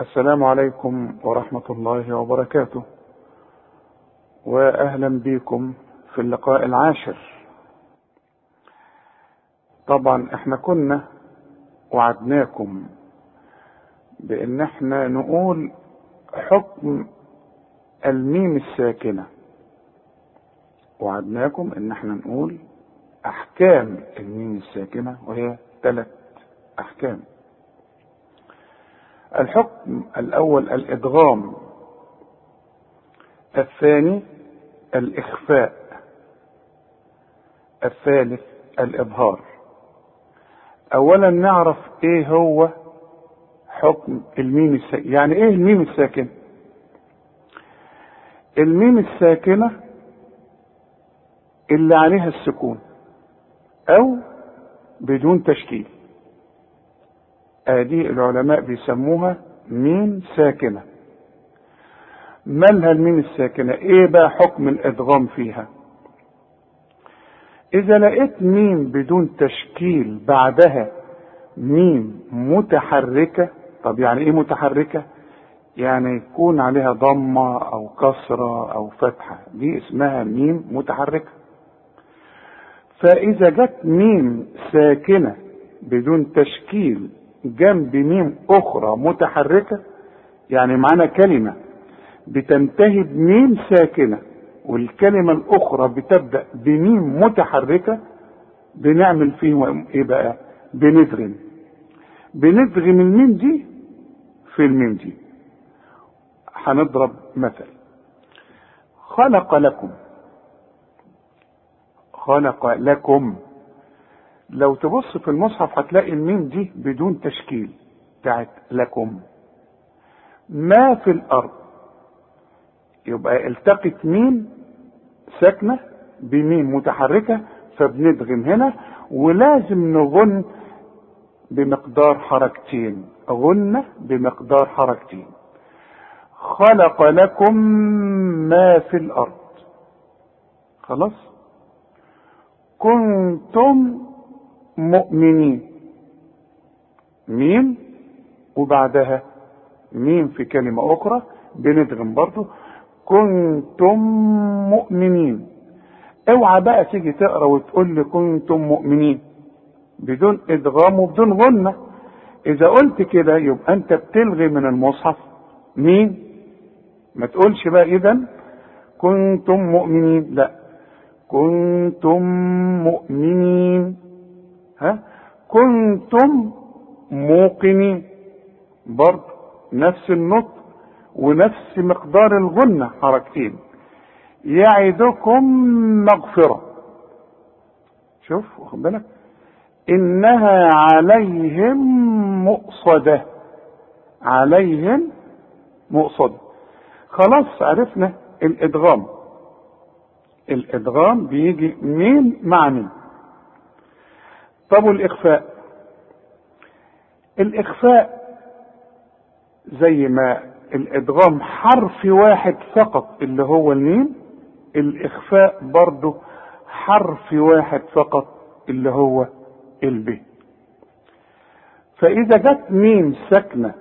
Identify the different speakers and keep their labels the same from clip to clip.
Speaker 1: السلام عليكم ورحمة الله وبركاته. وأهلا بكم في اللقاء العاشر. طبعا إحنا كنا وعدناكم بأن إحنا نقول حكم الميم الساكنة. وعدناكم إن إحنا نقول أحكام الميم الساكنة وهي ثلاث أحكام. الحكم الأول الإدغام الثاني الإخفاء الثالث الاظهار اولا نعرف إيه هو حكم الميم الساكن يعني إيه الميم الساكن الميم الساكنة اللي عليها السكون أو بدون تشكيل. ادي العلماء بيسموها ميم ساكنة. مالها الميم الساكنة إيه بقى حكم الإدغام فيها؟ إذا لقيت ميم بدون تشكيل بعدها ميم متحركة طب يعني إيه متحركة؟ يعني يكون عليها ضمة أو كسرة أو فتحة دي اسمها ميم متحركة. فإذا جت ميم ساكنة بدون تشكيل جنب ميم أخرى متحركة يعني معانا كلمة بتنتهي بميم ساكنة والكلمة الأخرى بتبدأ بميم متحركة بنعمل فيه إيه بقى؟ بندغم بندغم الميم دي في الميم دي. هنضرب مثل خلق لكم خلق لكم لو تبص في المصحف هتلاقي الميم دي بدون تشكيل بتاعت لكم. ما في الأرض؟ يبقى التقت ميم ساكنة بميم متحركة فبندغم هنا ولازم نغن بمقدار حركتين. غنة بمقدار حركتين. خلق لكم ما في الأرض. خلاص؟ كنتم مؤمنين. ميم وبعدها ميم في كلمة أخرى بندغم برضو. كنتم مؤمنين. اوعى بقى تيجي تقرأ وتقول لي كنتم مؤمنين. بدون إدغام وبدون غنة. إذا قلت كده يبقى أنت بتلغي من المصحف. مين؟ ما تقولش بقى اذا كنتم مؤمنين. لا. كنتم مؤمنين. ها؟ كنتم موقنين. برضه نفس النطق ونفس مقدار الغنة حركتين. يعدكم مغفرة. شوف واخد بالك؟ إنها عليهم مؤصدة عليهم مؤصدة خلاص عرفنا الإدغام. الإدغام بيجي مين مع مين؟ طب والإخفاء الإخفاء زي ما الإدغام حرف واحد فقط اللي هو الميم الإخفاء برضه حرف واحد فقط اللي هو الب. فإذا جت ميم ساكنة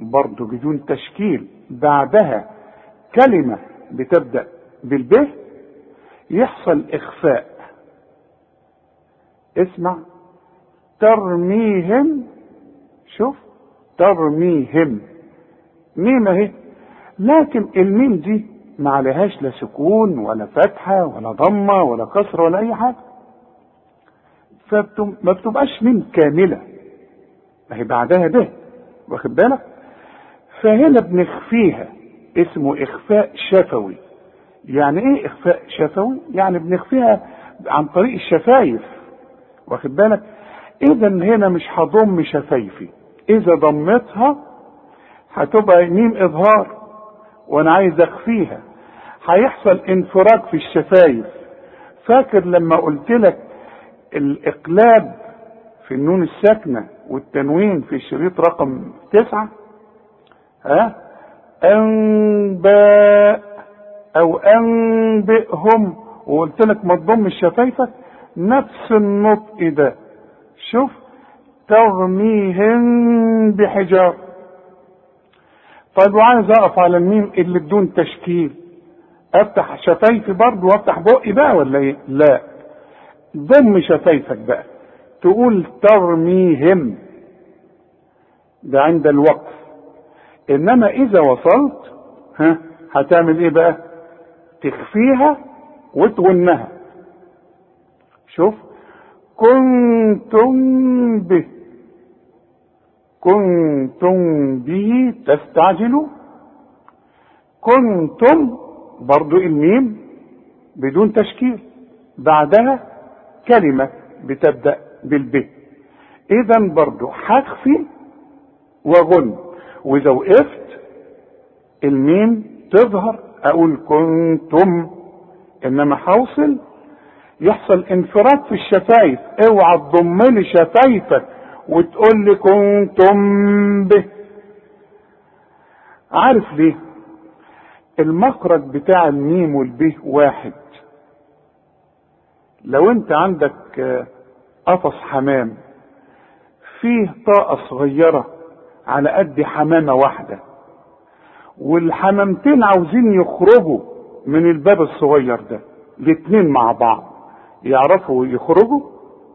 Speaker 1: برضه بدون تشكيل بعدها كلمة بتبدأ بالب يحصل إخفاء اسمع. ترميهم. شوف. ترميهم. ميم اهي لكن الميم دي ما عليهاش لا سكون ولا فتحة ولا ضمة ولا كسر ولا أي حاجة. فما بتبقاش ميم كاملة. ما هي بعدها به واخد بالك؟ فهنا بنخفيها. اسمه إخفاء شفوي. يعني إيه إخفاء شفوي؟ يعني بنخفيها عن طريق الشفايف. واخد بالك؟ إذا هنا مش هضم شفايفي إذا ضمتها هتبقى ميم إظهار وأنا عايز أخفيها. هيحصل انفراج في الشفايف. فاكر لما قلت لك الإقلاب في النون الساكنة والتنوين في الشريط رقم تسعة؟ ها؟ أنباء أو أنبئهم. وقلت لك ما تضمش شفايفك؟ نفس النطق ده. شوف ترميهم بحجار. طيب وعايز أقف على الميم اللي بدون تشكيل. أفتح شفايفي برضه وأفتح بقي بقى ولا إيه؟ لا. ضم شفايفك بقى. تقول ترميهم. ده عند الوقف. إنما إذا وصلت ها هتعمل إيه بقى؟ تخفيها وتغنها. شوف. كنتم به. كنتم به تستعجلوا كنتم برضو الميم بدون تشكيل. بعدها كلمة بتبدأ بالب. إذا برضو هخفي وغن. وإذا وقفت الميم تظهر. أقول كنتم. إنما حوصل يحصل انفراد في الشفايف. اوعى تضم لي شفايفك وتقول لي كنتم به. عارف ليه؟ المخرج بتاع الميم والبه واحد. لو انت عندك قفص حمام فيه طاقة صغيرة على قد حمامة واحدة والحمامتين عاوزين يخرجوا من الباب الصغير ده الاتنين مع بعض. يعرفوا يخرجوا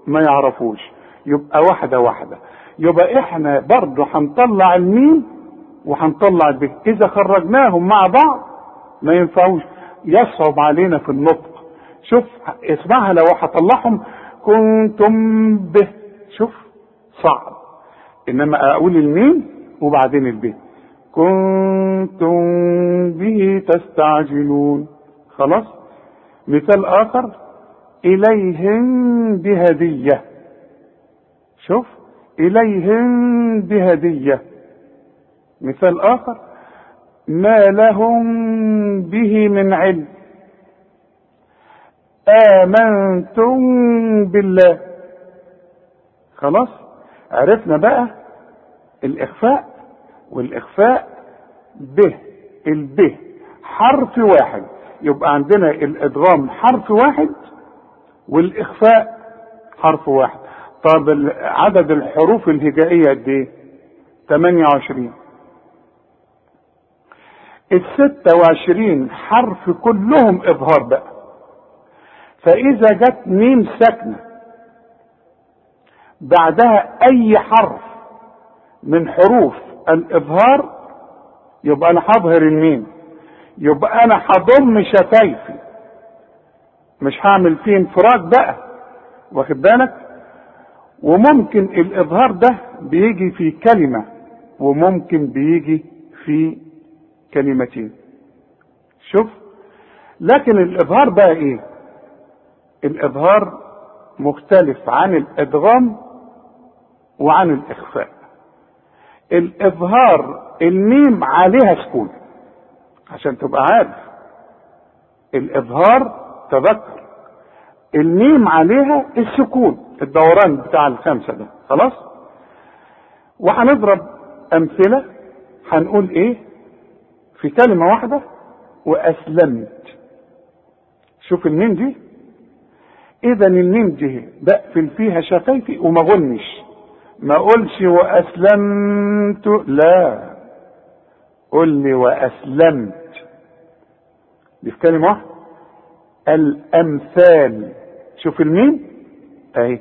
Speaker 1: ما يعرفوش. يبقى واحدة واحدة. يبقى إحنا برضه هنطلع الميم وهنطلع البه إذا خرجناهم مع بعض ما ينفعوش. يصعب علينا في النطق. شوف اسمعها لو هطلعهم. كنتم به. شوف صعب. إنما أقول الميم وبعدين البه كنتم به تستعجلون. خلاص؟ مثال آخر. إليهم بهدية. شوف إليهم بهدية. مثال آخر ما لهم به من علم. آمنتم بالله. خلاص عرفنا بقى الإخفاء والإخفاء به البه حرف واحد. يبقى عندنا الإدغام حرف واحد والإخفاء حرف واحد. طب عدد الحروف الهجائية قد إيه؟ 28 ال 26 حرف كلهم إظهار بقى. فإذا جت ميم ساكنة بعدها أي حرف من حروف الإظهار يبقى أنا هظهر الميم. يبقى أنا هضم شفايفي. مش هعمل فيه انفراد بقى. واخد بالك؟ وممكن الإظهار ده بيجي في كلمة وممكن بيجي في كلمتين. شوف لكن الإظهار بقى إيه؟ الإظهار مختلف عن الإدغام وعن الإخفاء. الإظهار الميم عليها سكون عشان تبقى عارف. الإظهار تذكر. الميم عليها السكون الدوران بتاع الخمسة ده. خلاص؟ وهنضرب أمثلة. هنقول إيه؟ في كلمة واحدة وأسلمت. شوف الميم دي. اذا الميم دي بقفل فيها شفايفي وما غنش. ما اقولش وأسلمت لا. قل لي وأسلمت. دي في كلمة واحدة. الأمثال. شوف الميم. أهي.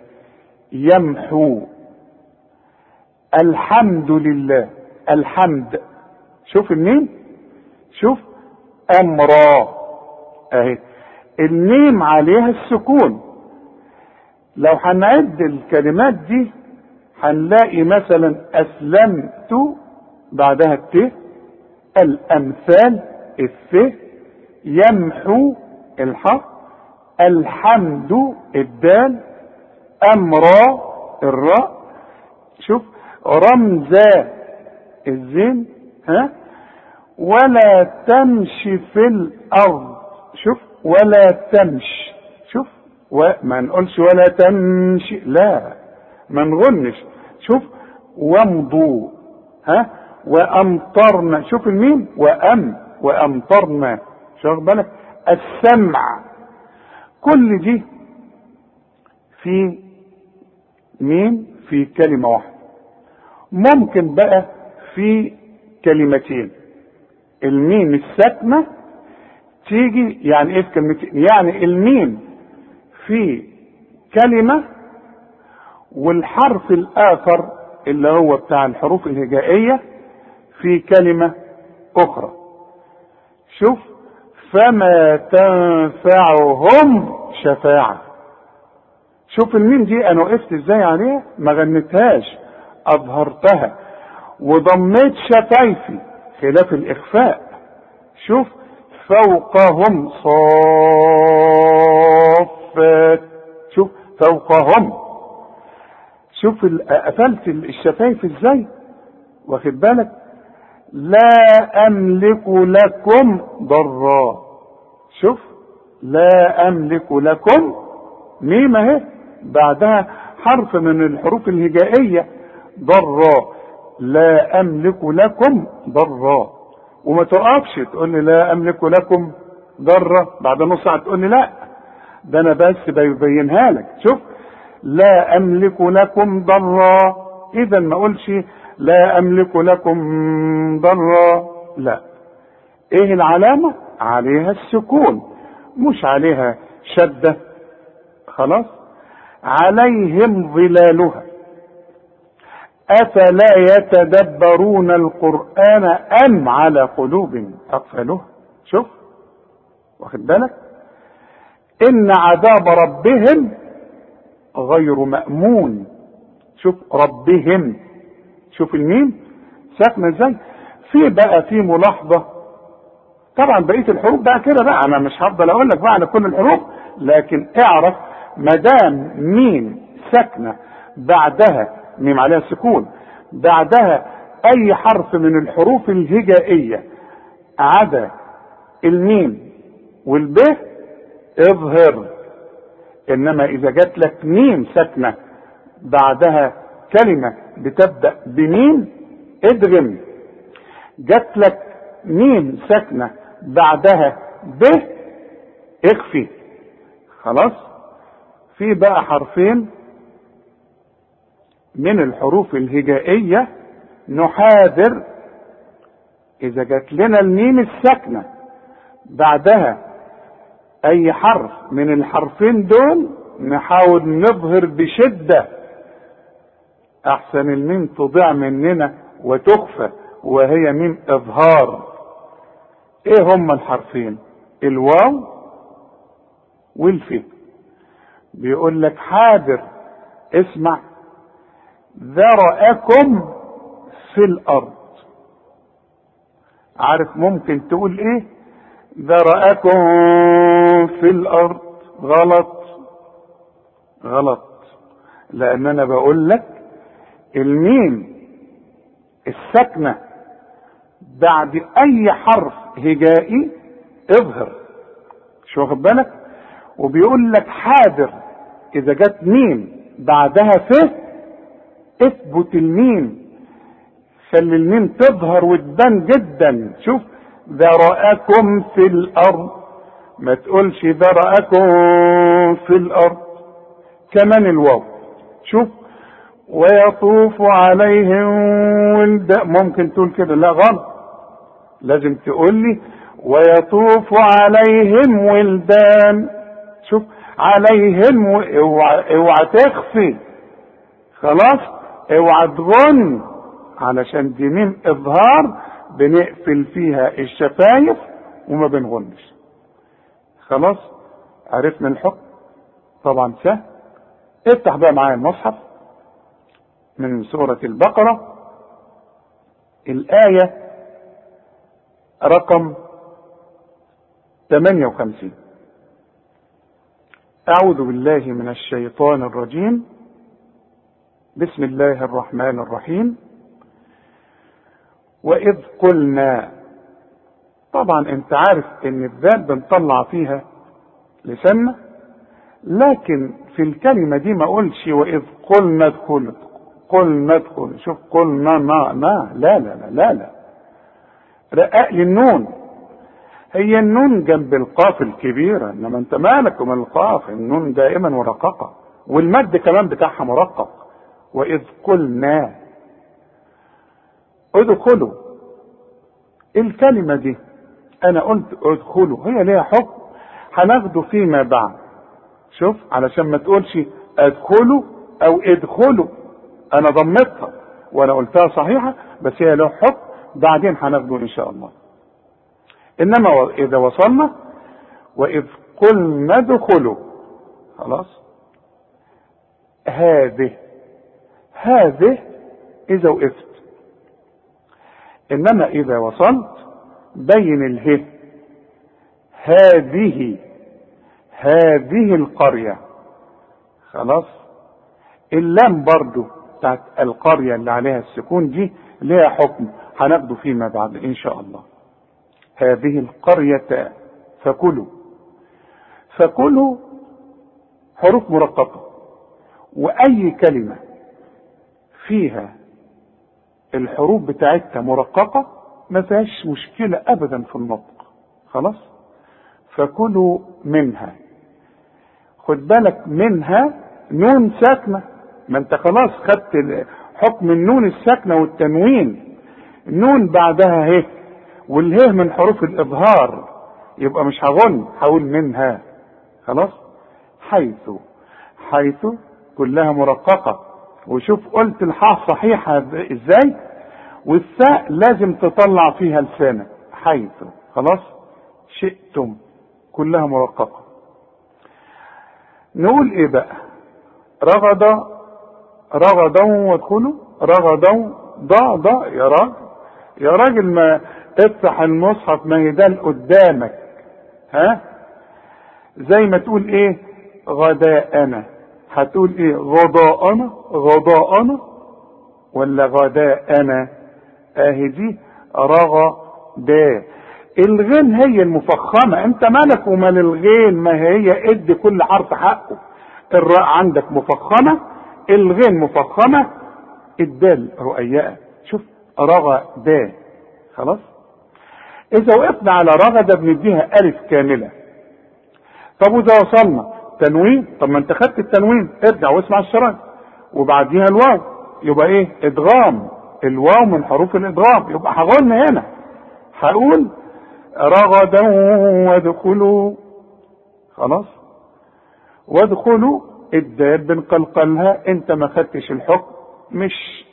Speaker 1: يمحو. الحمد لله. الحمد. شوف الميم. شوف. أمرا. أهي. الميم عليها السكون. لو هنعد الكلمات دي هنلاقي مثلا أسلمت بعدها الت. الأمثال الث. يمحو. الحق الحمد الدال امرا الراء شوف رمزا الزين ها؟ ولا تمشي في الأرض شوف ولا تمشي شوف وما نقولش ولا تمشي لا ما نغنش شوف وامضوا ها؟ وأمطرنا شوف الميم وأم وأمطرنا شوف بالك السمع. كل دي في مين؟ في كلمة واحدة. ممكن بقى في كلمتين. الميم الساكنة تيجي يعني إيه في كلمتين؟ يعني الميم في كلمة والحرف الآخر اللي هو بتاع الحروف الهجائية في كلمة أخرى. شوف فما تنفعهم شفاعة. شوف الميم دي أنا وقفت إزاي عليها ما غنيتهاش. أظهرتها. وضميت شفايفي خلاف الإخفاء. شوف فوقهم صافات شوف فوقهم. شوف قفلت الشفايف إزاي؟ واخد بالك؟ لا أملك لكم ضرا. شوف لا أملك لكم ميم اهي بعدها حرف من الحروف الهجائية ضرا لا أملك لكم ضرا وما تقفش تقول لي لا أملك لكم ضرا بعد نص ساعة تقول لي لا. ده أنا بس ببينها لك. شوف لا أملك لكم ضرا اذا ما أقولش لا أملك لكم ضرا لا. إيه العلامة؟ عليها السكون مش عليها شدة خلاص؟ عليهم ظلالها. أفلا يتدبرون القرآن أم على قلوب اقفالها شوف واخد بالك؟ إن عذاب ربهم غير مأمون. شوف ربهم. شوف الميم؟ ساكنة إزاي؟ في بقى في ملاحظة طبعا بقية الحروف بقى كده بقى. أنا مش هفضل أقول لك بقى على كل الحروف لكن اعرف ما دام ميم ساكنة بعدها ميم عليها سكون بعدها أي حرف من الحروف الهجائية عدا الميم والب اظهر. إنما إذا جات لك ميم ساكنة بعدها كلمة بتبدأ بميم ادغم. جات لك ميم ساكنة بعدها ب اخفي. خلاص؟ في بقى حرفين من الحروف الهجائية. نحاذر إذا جات لنا الميم الساكنة. بعدها أي حرف من الحرفين دول نحاول نظهر بشدة. أحسن الميم تضيع مننا وتخفى وهي ميم إظهار. إيه هما الحرفين؟ الواو والف بيقول لك حاضر اسمع. ذرأكم في الأرض. عارف ممكن تقول إيه؟ ذرأكم في الأرض. غلط. غلط. لأن أنا بقول لك الميم الساكنة بعد أي حرف هجائي اظهر. مش واخد بالك؟ وبيقول لك حاضر إذا جت ميم بعدها ف اثبت الميم. خلي الميم تظهر وتبان جدا. شوف ذرأكم في الأرض. ما تقولش ذرأكم في الأرض. كمان الواو. شوف ويطوف عليهم ولدان ممكن تقول كده. لا غلط. لازم تقول لي ويطوف عليهم ولدان. شوف عليهم. اوعى اوعى تخفي. خلاص؟ اوعى تغن. علشان دي ميم إظهار بنقفل فيها الشفايف وما بنغنش. خلاص؟ عرفنا الحكم. طبعا سهل. افتح بقى معايا المصحف من سورة البقرة. الآية رقم 58 أعوذ بالله من الشيطان الرجيم. بسم الله الرحمن الرحيم. وإذ قلنا طبعا أنت عارف إن الذات بنطلع فيها لساننا لكن في الكلمة دي ما اقولش وإذ قلنا ادخل قلنا ادخل شوف قلنا ما ما لا لا لا لا لا. رقق لي النون. هي النون جنب القاف الكبيرة إنما أنت مالك ومن القاف؟ النون دائما مرققة والمد كمان بتاعها مرقق. وإذ قلنا ادخلوا. الكلمة دي أنا قلت ادخلوا. هي ليها حكم. هناخده فيما بعد. شوف علشان ما تقولش ادخلوا أو ادخلوا. أنا ضمتها. وأنا قلتها صحيحة بس هي له حكم. بعدين هناخده إن شاء الله. إنما إذا وصلنا وإذ قلنا ادخلوا. خلاص؟ هذه هذه إذا وقفت. إنما إذا وصلت بين اله هذه هذه القرية. خلاص؟ اللام برضو بتاعت القرية اللي عليها السكون دي لها حكم. هناخده فيما بعد إن شاء الله. هذه القرية فكلوا. فكلوا حروف مرققة. وأي كلمة فيها الحروف بتاعتها مرققة ما فيهاش مشكلة ابدا في النطق. خلاص؟ فكلوا منها. خد بالك منها نون ساكنة. ما أنت خلاص خدت حكم النون الساكنة والتنوين. نون بعدها هي والهي من حروف الإظهار يبقى مش هغن هقول منها. خلاص؟ حيث حيث كلها مرققة. وشوف قلت الحاء صحيحة إزاي؟ والثاء لازم تطلع فيها لسانك. حيث. خلاص؟ شئتم. كلها مرققة. نقول إيه بقى؟ رغد رغدا وادخلوا. رغدا ضا ضا يا راجل. يا راجل ما افتح المصحف ما يدان قدامك ها؟ زي ما تقول إيه؟ غداءنا. هتقول إيه؟ غضاءنا؟ غضاءنا؟ ولا غداءنا؟ اهي دي رغدا الغين هي المفخمة. أنت مالك ومال الغين؟ ما هي ادي كل حرف حقه. الراء عندك مفخمة الغين مفخمة الدال رؤيئة رغدا خلاص؟ إذا وقفنا على رغدة بنديها ألف كاملة. طب وإذا وصلنا تنوين طب ما أنت خدت التنوين ارجع واسمع الشرايط. وبعديها الواو يبقى إيه؟ إدغام. الواو من حروف الإدغام يبقى هقول هنا. هقول رغدا وادخلوا. خلاص؟ وادخلوا الدال بنقلقلها أنت ما خدتش الحكم مش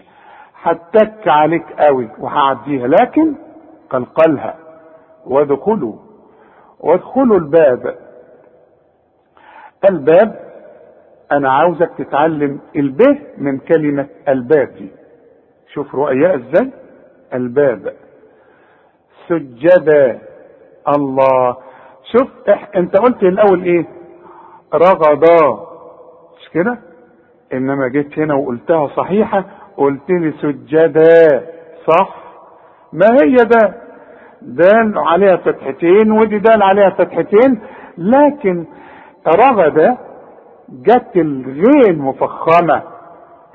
Speaker 1: هتك عليك قوي وهعديها لكن قلقلها. وادخلوا وادخلوا الباب. الباب أنا عاوزك تتعلم الب من كلمة الباب دي. شوف رؤيا إزاي الباب. سجدا. الله. شوف أنت قلت الأول إيه؟ رغدا مش كده؟ إنما جيت هنا وقلتها صحيحة. قلت لي سجدا صح ما هي ده؟ دال عليها فتحتين ودي دال عليها فتحتين لكن رغد جت الغين مفخمة.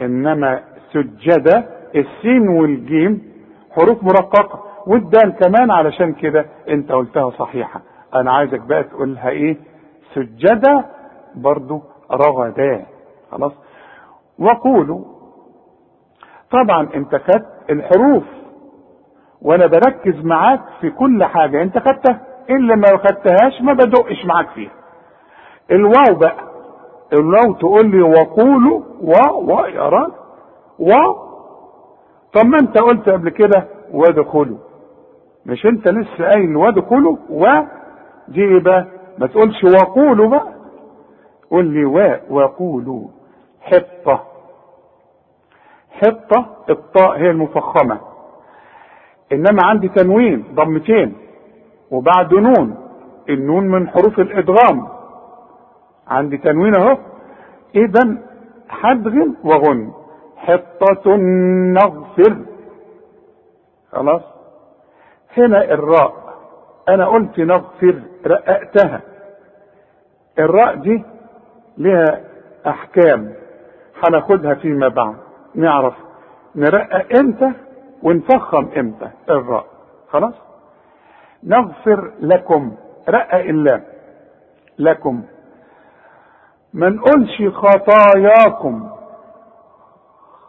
Speaker 1: إنما سجدة السين والجيم حروف مرققة والدال كمان علشان كده أنت قلتها صحيحة. أنا عايزك بقى تقولها إيه؟ سجدة برضو رغدا خلاص؟ وقولوا طبعا انت خدت الحروف وأنا بركز معاك في كل حاجة انت خدتها اللي ما خدتهاش ما بدقش معاك فيها. الواو بقى الواو تقول لي وقولوا و و يا راجل و. طب ما انت قلت قبل كده وادخلوا. مش انت لسه قايل وادخلوا و؟ دي إيه بقى؟ ما تقولش وقولوا بقى. قول لي و وقولوا. حطة. حطة الطاء هي المفخمة. إنما عندي تنوين ضمتين. وبعد نون النون من حروف الإدغام. عندي تنوين أهو. اذا حدغ وغن. حطة نغفر. خلاص؟ هنا الراء. أنا قلت نغفر رققتها. الراء دي لها أحكام. هناخدها فيما بعد. نعرف نرقق إمتى ونفخم إمتى. الراء خلاص؟ نغفر لكم. رقق اللام لكم. ما نقولش خطاياكم.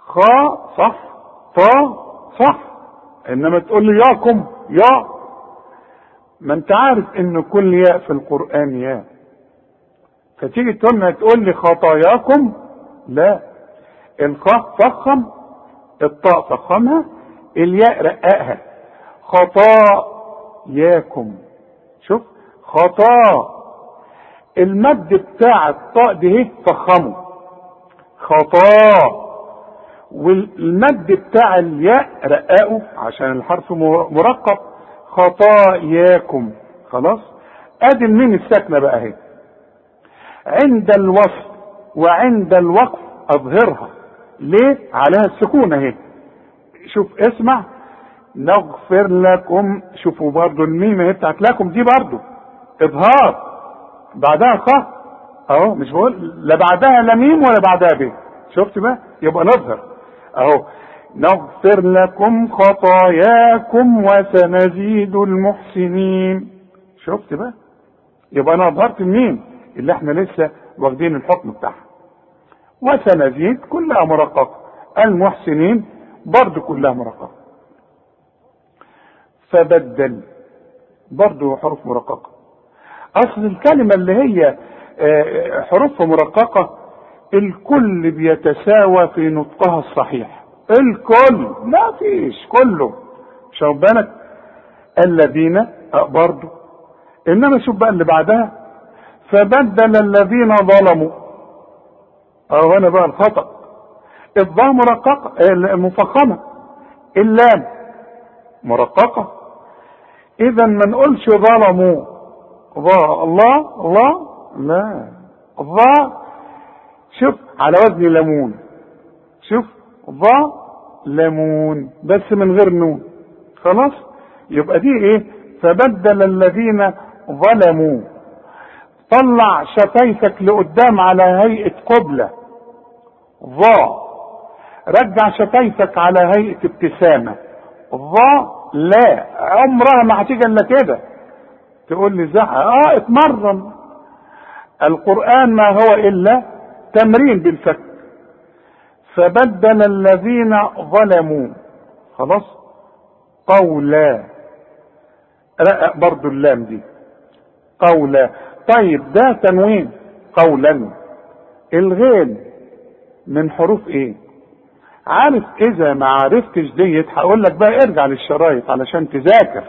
Speaker 1: خا صح طا صح إنما تقول لي ياكم يا. ما أنت عارف إن كل ياء في القرآن ياء. فتيجي تقول لي خطاياكم لا. الخاء فخم الطاء فخمها الياء رققها خطاياكم. شوف خطا. المد بتاع الطاء دي فخمه. خطا. والمد بتاع الياء رققه عشان الحرف مرقق خطاياكم. خلاص؟ أدي الميم الساكنة بقى اهي. عند الوصف وعند الوقف أظهرها. ليه؟ عليها السكون اهي. شوف اسمع. نغفر لكم شوفوا برضو الميم اهي بتاعت لكم دي برضو. إظهار. بعدها خ أهو مش بقول لا بعدها لا ميم ولا بعدها ب. شفت بقى؟ يبقى نظهر. أهو. نغفر لكم خطاياكم وسنزيد المحسنين. شفت بقى؟ يبقى أنا أظهرت الميم اللي إحنا لسه واخدين الحكم بتاعها. وسنزيد كلها مرققه المحسنين برضو كلها مرققه فبدل. برضو حروف مرققة. اصل الكلمة اللي هي حروف مرققة الكل بيتساوى في نطقها الصحيح. الكل. ما فيش كله. شوف بالك؟ الذين برضو. إنما شوف بقى اللي بعدها. فبدل الذين ظلموا. اهو هنا بقى الخطأ. الضاء مرققه مفخمة. اللام مرققة. إذا ما نقولش ظلموا. ظا الله الله لا. ظا شوف على وزن ليمون شوف ظا ليمون بس من غير نون. خلاص؟ يبقى دي إيه؟ فبدل الذين ظلموا. طلع شفايفك لقدام على هيئة قبلة. ظا رجع شفايفك على هيئة ابتسامة. ظا لا. عمرها ما هتيجي إلا كده. تقول لي زح آه اتمرن. القرآن ما هو إلا تمرين بالفك. فبدل الذين ظلموا. خلاص؟ قولا. رقق برضو اللام دي. قولا. طيب ده تنوين. قولا. الغين. من حروف إيه؟ عارف إذا ما عرفتش ديت هقول لك بقى ارجع للشرايط علشان تذاكر.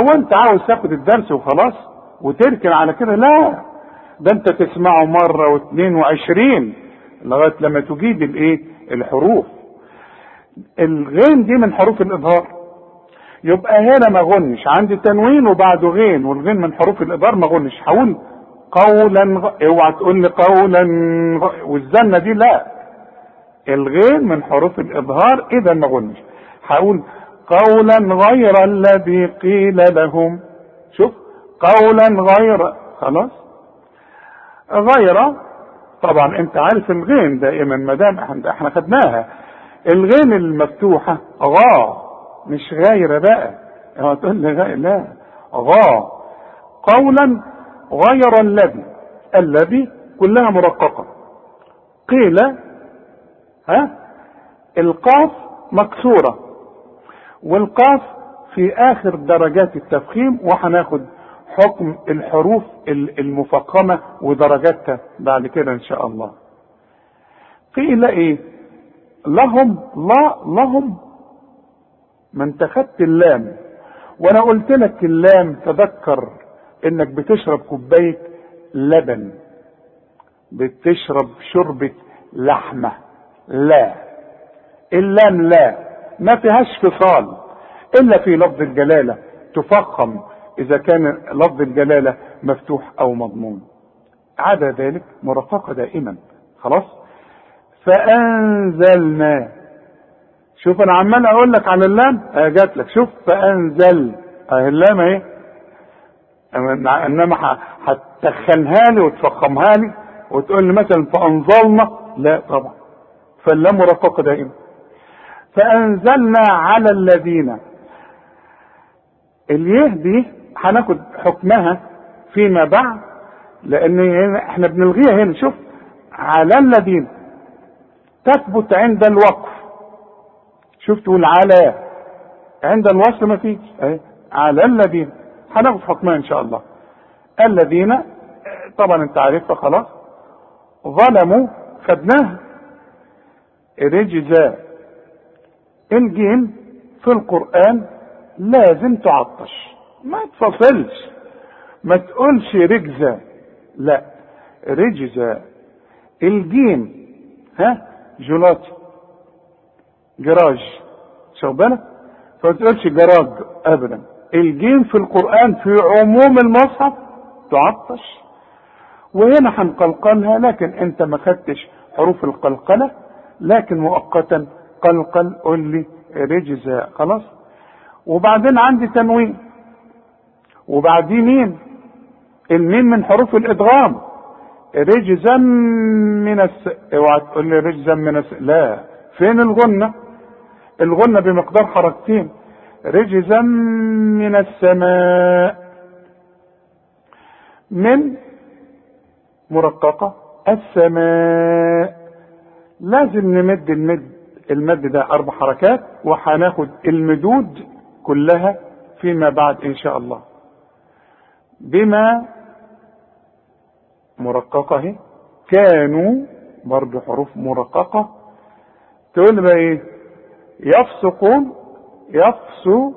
Speaker 1: هو أنت عاوز تاخد الدرس وخلاص وتركن على كده؟ لا. ده أنت تسمعه مرة واثنين وعشرين لغاية لما تجيب الإيه؟ الحروف. الغين دي من حروف الاظهار يبقى هنا ما غنش. عندي تنوين وبعده غين والغين من حروف الاظهار ما غنش. هقول قولا غ... اوعى تقول لي قولا غ... والزنة دي لا. الغين من حروف الإظهار إذا ما غنش هقول قولا غير الذي قيل لهم. شوف قولا غير خلاص؟ غير طبعا أنت عارف الغين دائما ما دام إحنا خدناها. الغين المفتوحة غا مش غير بقى هو تقول لي غير لا غا. قولا غير الذي الذي كلها مرققة. قيل ها؟ القاف مكسورة. والقاف في آخر درجات التفخيم وهناخد حكم الحروف المفخمة ودرجاتها بعد كده إن شاء الله. قيل إيه؟ لهم لا لهم ما انت خدت اللام. وأنا قلت لك اللام تذكر إنك بتشرب كوباية لبن بتشرب شوربة لحمة. لا. اللام لا. ما فيهاش فصال. إلا في لفظ الجلالة. تفخم إذا كان لفظ الجلالة مفتوح أو مضمون. عدا ذلك مرققة دائما. خلاص؟ فأنزلنا. شوف أنا عمال أقول لك على اللام. آه جات لك. شوف. فأنزل. آه اللام اهي إنما هتخنها لي وتفخمها لي وتقول لي مثلا فأنزلنا. لا طبعا. فاللام مرققه دائما. فأنزلنا على الذين. اليه دي هناخد حكمها فيما بعد هنا إحنا بنلغيها هنا. شوف على الذين. تثبت عند الوقف. شوف تقول على عند الوصل ما فيش. على الذين. هناخد حكمها إن شاء الله. الذين طبعا أنت عارفها خلاص ظلموا خدناها رجزا. الجيم في القرآن لازم تعطش. ما تفصلش ما تقولش رجزة لا. رجزة الجيم ها؟ جولاتي جراج. شو بالك فما تقولش جراج ابدا. الجيم في القرآن في عموم المصحف تعطش. وهنا هنقلقلها لكن أنت ما خدتش حروف القلقلة. لكن مؤقتا قلقل قول لي رجزة خلاص؟ وبعدين عندي تنوين. وبعديه مين؟ الميم من حروف الإدغام. رجزا من الس... اوعى تقول لي رجزا من الس... لا. فين الغنة؟ الغنة بمقدار حركتين. رجزا من السماء. من؟ مرققة. السماء. لازم نمد المد المد ده أربع حركات وهناخد المدود كلها فيما بعد إن شاء الله. بما مرققة اهي كانوا برضو حروف مرققة. تقول بقى إيه؟ يفسقون يفسو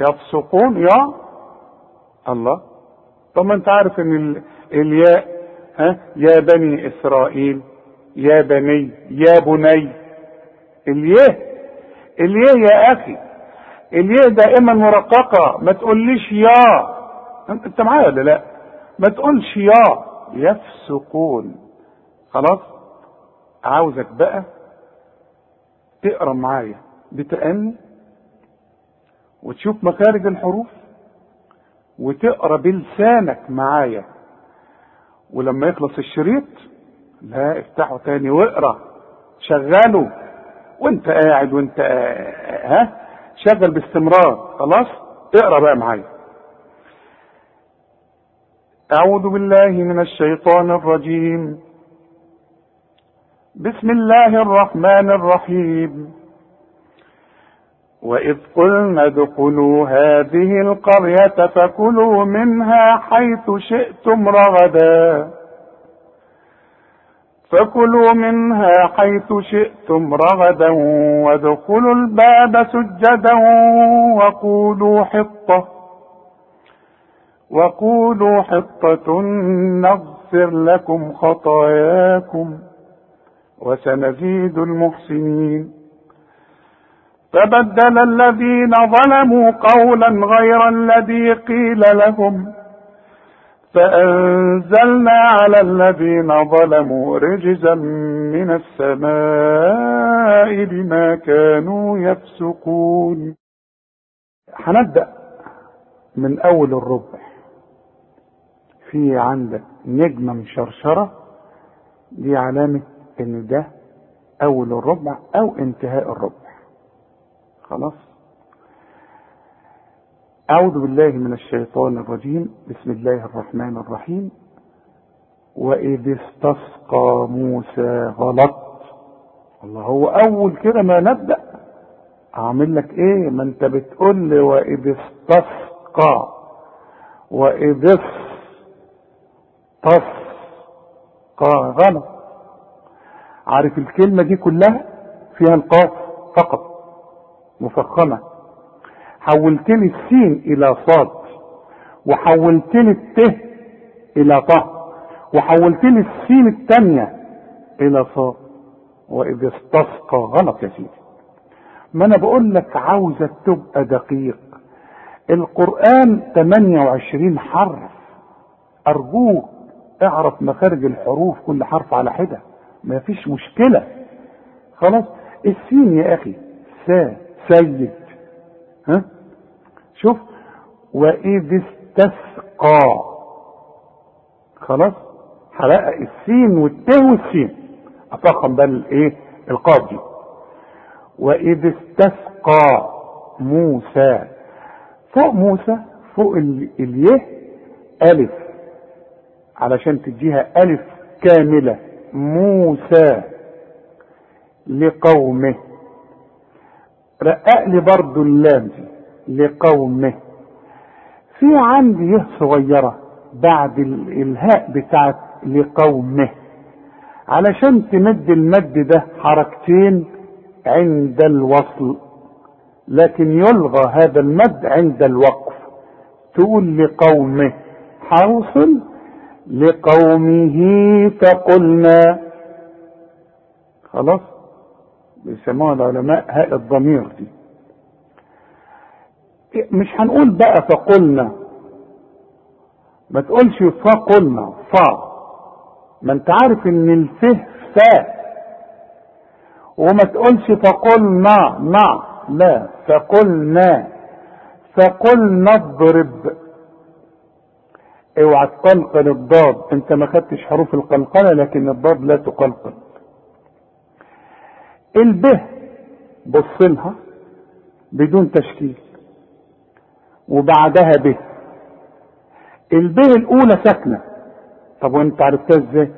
Speaker 1: يفسقون يا الله. طب ما أنت عارف إن ال... الياء ها؟ يا بني إسرائيل. يا بني يا بني. الياء الياء يا أخي. الياء دائما مرققة. ما تقوليش يا. أنت معايا ولا لا؟ ما تقولش يا. يفسقون. خلاص؟ عاوزك بقى تقرأ معايا بتأني وتشوف مخارج الحروف وتقرأ بلسانك معايا. ولما يخلص الشريط لا افتحه تاني واقرأ. شغله وانت قاعد وانت ها؟ شغل باستمرار. خلاص؟ اقرأ بقى معايا. أعوذ بالله من الشيطان الرجيم. بسم الله الرحمن الرحيم. وإذ قلنا ادخلوا هذه القرية فكلوا منها حيث شئتم رغدا. فكلوا منها حيث شئتم رغدا وادخلوا الباب سجدا وقولوا حطة وقولوا حطة نغفر لكم خطاياكم وسنزيد المحسنين. فبدل الذين ظلموا قولا غير الذي قيل لهم فأنزلنا على الذين ظلموا رجزا من السماء بما كانوا يفسقون. هنبدأ من أول الربع. في عندك نجمة مشرشرة. دي علامة إن ده أول الربع أو انتهاء الربع. خلاص؟ أعوذ بالله من الشيطان الرجيم. بسم الله الرحمن الرحيم. وإذ استسقى موسى غلط. الله هو أول كده ما نبدأ. أعمل لك إيه؟ ما أنت بتقول لي وإذ استسقى. وإذ استسقى غلط. عارف الكلمة دي كلها فيها القاف فقط. مفخمة. حولت لي السين إلى صاد وحولت لي الت إلى ط وحولت لي السين الثانية إلى صاد وإذ استسقى غلط يا سيدي. ما أنا بقول لك عاوزك تبقى دقيق. القرآن 28 حرف. أرجوك اعرف مخارج الحروف كل حرف على حدة. ما فيش مشكلة. خلاص؟ السين يا أخي سا سيد. ها؟ شوف وإذ استسقى. خلاص؟ حلقة السين والت والسين. افخم بقى الإيه؟ القاف دي. وإذ استسقى موسى. فوق موسى فوق اليه ألف. علشان تديها ألف كاملة. موسى لقومه. رقق لي برضو اللام دي. لقومه. في عندي يه صغيرة بعد الهاء بتاعت لقومه. علشان تمد المد ده حركتين عند الوصل لكن يلغى هذا المد عند الوقف. تقول لقومه حوصل لقومه فقلنا. خلاص؟ بيسموها العلماء هاء الضمير دي. مش هنقول بقى فقلنا. ما تقولش فقلنا فا ما انت عارف ان الفه فا وما تقولش فقلنا نا لا فقلنا. فقلنا اضرب. اوعى تقلقل الضاد. انت ما خدتش حروف القلقلة لكن الضاد لا تقلقل. البه بص لها بدون تشكيل. وبعدها به البه الأولى ساكنة. طب وأنت عرفتها إزاي؟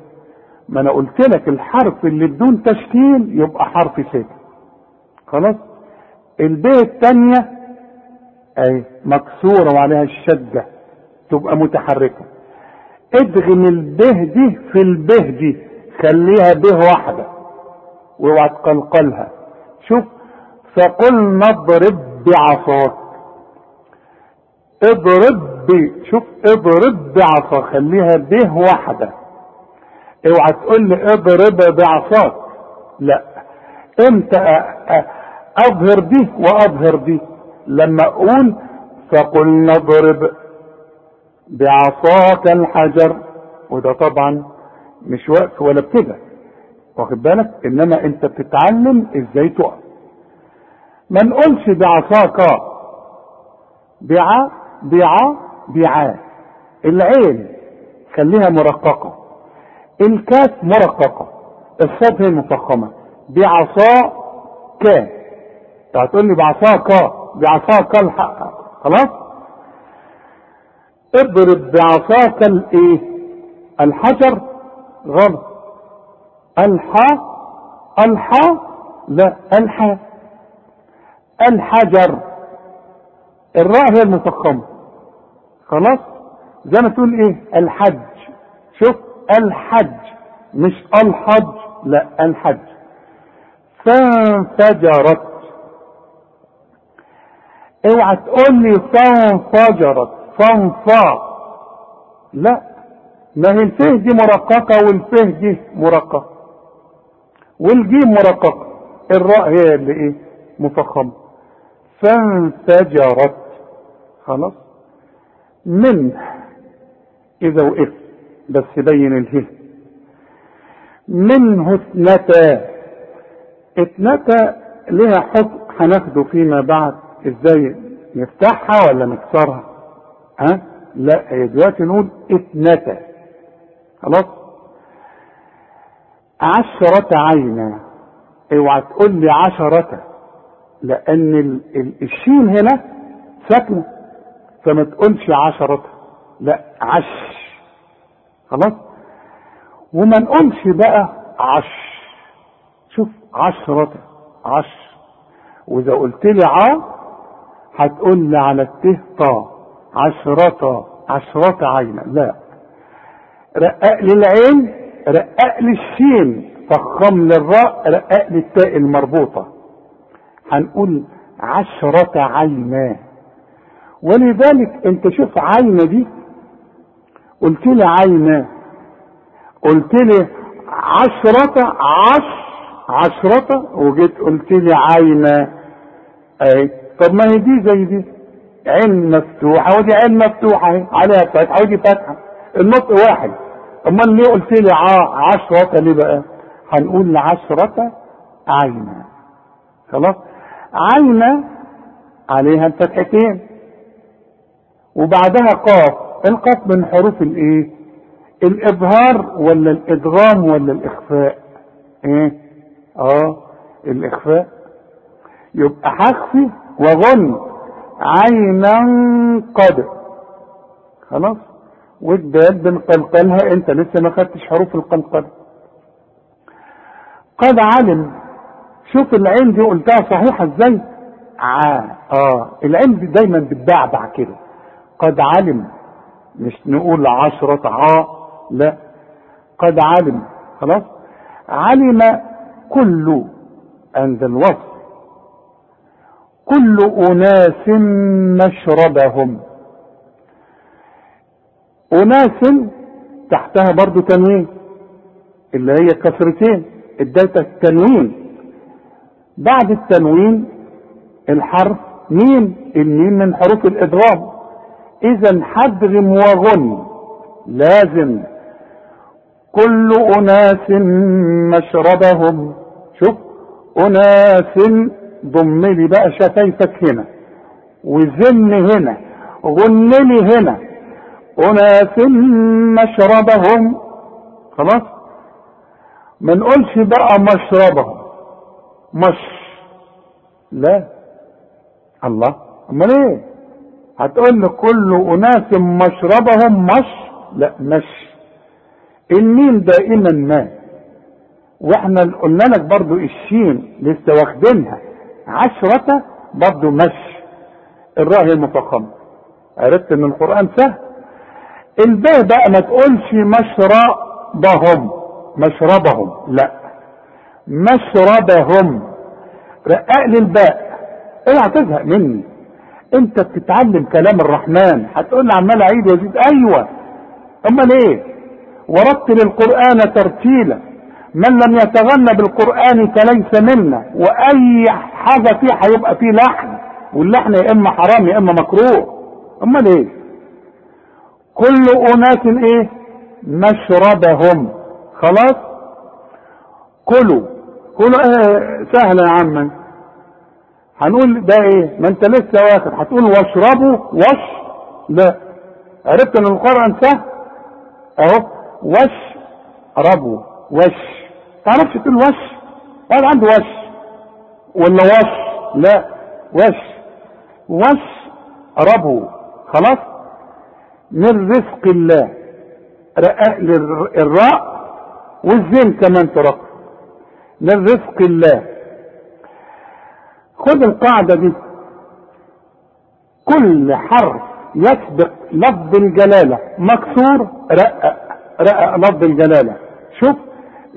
Speaker 1: ما أنا قلت لك الحرف اللي بدون تشكيل يبقى حرف ساكن. خلاص؟ البه الثانية اي مكسورة وعليها الشدة. تبقى متحركة. ادغم البه دي في البه دي. خليها به واحدة. واوعى تقلقلها. شوف فقل نضرب بعصاك. اضرب ب شوف اضرب بعصا. خليها به واحدة. اوعى تقول لي اضرب بعصاك. لا. إمتى أظهر دي وأظهر دي. لما أقول فقل نضرب بعصاك الحجر. وده طبعا مش وقف ولا ابتدى واخد بالك؟ إنما أنت بتتعلم إزاي تقف. ما نقولش بعصاك. بع بع بعا العين خليها مرققة. الكاف مرققة. الصاد هي المفخمه بعصا ك. هتقول لي بعصاك بعصاك الحق خلاص؟ اضرب بعصاك الايه؟ الحجر. غلط. الحا الحا لا الحا الحجر. الراء هي المفخمة. خلاص؟ زي ما تقول إيه؟ الحج. شوف الحج. مش الحج لا الحج. فانفجرت. اوعى تقول لي فانفجرت. فانفا. لا. ما هي الفه دي مرققة والفه دي مرققة. والجيم مرققة. الراء هي اللي إيه؟ مفخمة. فانفجرت. خلاص؟ من إذا وقف. بس بين اله منه اثنتا اثنتا لها حكم هناخده فيما بعد. إزاي نفتحها ولا نكسرها؟ ها؟ لا هي دلوقتي نقول اثنتا خلاص؟ عشرة عينا. اوعى تقول لي عشرة. لأن ال ال الشين هنا ساكنة. فما تقولش عشرة. لا عش خلاص؟ وما نقولش بقى عش شوف عشرة عش وإذا قلت لي ع هتقول لي على الته طا عشرة عشرة عينا لا. رقق لي العين رقق لي الشين. فخم للراء رقق لي التاء المربوطة. هنقول عشرة عينا ولذلك انت شوف عينة دي. قلت لي عينا قلت لي عشرة عش عشرة وجيت قلت لي عينا اي طب ما هي دي زي دي. عين مفتوحة ودي عين مفتوحة اهي. عليها فتحة ودي فتحة النطق واحد. امال ليه قلت لي عشرة ليه بقى؟ هنقول عشرة عينا خلاص؟ عينا عليها الفتحتين. وبعدها قاف. القاف من حروف الايه؟ الإظهار ولا الإدغام ولا الإخفاء؟ إيه؟ آه الإخفاء. يبقى هخفي وغن عينا قد. خلاص؟ والدال بنقلقلها. انت لسه ما خدتش حروف القلقله قد علم. شوف العين دي قلتها صحيحة إزاي؟ ع آه العين دي دايما بتبعبع كده. قد علم مش نقول عشرة ع لا. قد علم خلاص؟ علم كل عند الوصف. كل أناس مشربهم. أناس تحتها برضو تنوين اللي هي كسرتين اديت التنوين. بعد التنوين الحرف ميم الميم من حروف الادغام اذا حدغم وغن. لازم. كل أناس مشربهم. شوف أناس ضم لي بقى شفايفك هنا. وزن هنا. غن لي هنا. أناس مشربهم. خلاص؟ ما نقولش بقى مشربهم. مش. لا. الله. أمال إيه؟ هتقول كل أناس مشربهم مش لا مش. الميم دائما ما. وإحنا قلنا لك برضو الشين لسه واخدينها. عشرة برضو مش. الراء هي المفخمة عرفت إن القرآن سهل. الباء بقى ما تقولش مشربهم. مشربهم. لا. مشربهم. رقق لي الباء اوعى تزهق مني. انت بتتعلم كلام الرحمن. هتقول لي عمال أعيد وازيد أيوه. أمال إيه؟ ورتل القرآن ترتيلا. من لم يتغنى بالقرآن فليس منا. وأي حاجة فيه هيبقى فيه لحن. واللحن يا إما حرام يا إما مكروه. أمال إيه؟ كل أناس إيه؟ مشربهم خلاص؟ كلوا كلوا إيه سهلة يا عم. هنقول ده إيه؟ ما انت لسه واخد. هتقول واشربوا وش؟ لا. عرفت ان القرآن سهل؟ اهو. وش ربوا وش. تعرفش تقول وش؟ واحد عنده وش. ولا وش؟ لا. وش. وش ربوا خلاص؟ من رزق الله. رقاق الراء والزين كمان ترقق من رزق الله. خد القاعدة دي. كل حرف يسبق لفظ الجلالة. مكسور رقق رقق لفظ الجلالة. شوف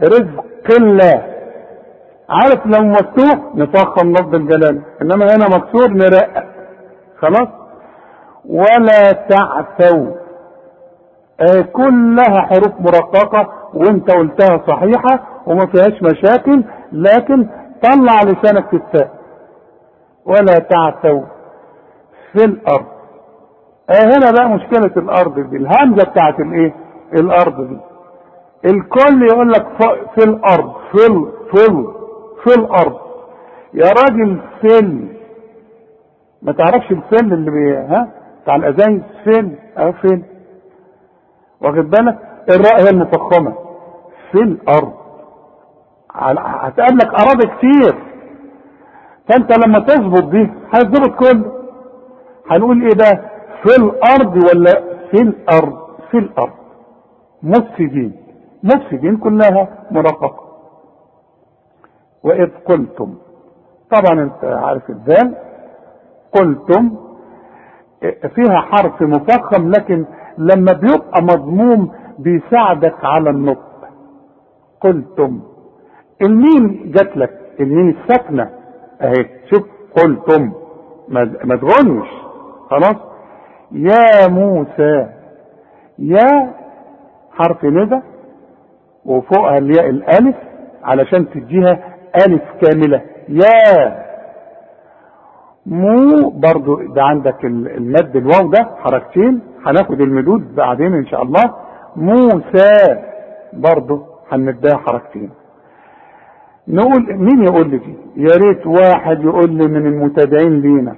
Speaker 1: رزق الله. عارف لو مفتوح نفخم لفظ الجلالة. إنما هنا مكسور نرقق خلاص؟ ولا تعثوا. آه كلها حروف مرققة وانت قلتها صحيحة وما فيهاش مشاكل لكن طلع لسانك في التاء ولا تعثوا في الأرض. آه هنا بقى مشكلة الأرض دي. الهمزة بتاعت الإيه؟ الأرض دي. الكل يقول لك في الأرض في ال في ال في الأرض. يا راجل فل ما تعرفش الفل اللي بي ها؟ بتاع الاذان فين؟ آه فين؟ واخد بالك؟ الراء هي المفخمة. في الأرض. هتقابلك أراضي كتير. فانت لما تظبط دي هتظبط كله هنقول إيه ده؟ في الأرض ولا في الأرض؟ في الأرض. مفسدين مفسدين كلها مرققه وإذ قلتم طبعا انت عارف الذال قلتم فيها حرف مفخم لكن لما بيبقى مضموم بيساعدك على النطق. قلتم الميم جات لك الميم الساكنة اهي شوف قلتم. ما تغنش خلاص؟ يا موسى يا حرف ندى وفوقها الياء الألف علشان تديها ألف كاملة. يا مو برضو ده عندك المد الواو ده حركتين. هناخد المدود بعدين إن شاء الله. موسى برضو هنمدها حركتين. نقول مين يقول لي دي؟ يا ريت واحد يقول لي من المتابعين لينا.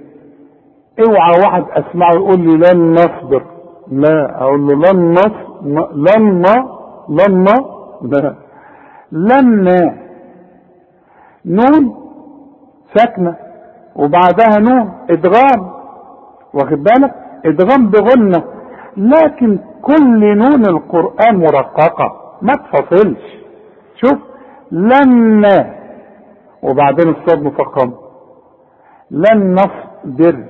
Speaker 1: اوعى واحد اسمعه يقول لي لن نصبر. لا أقول له لن نص لن لن لا. لن نون ساكنة. وبعدها نون ادغام. واخد بالك؟ ادغام بغنة. لكن كل نون القرآن مرققة. ما تفصلش شوف. لن وبعدين الصاد مفخم. لن نصبر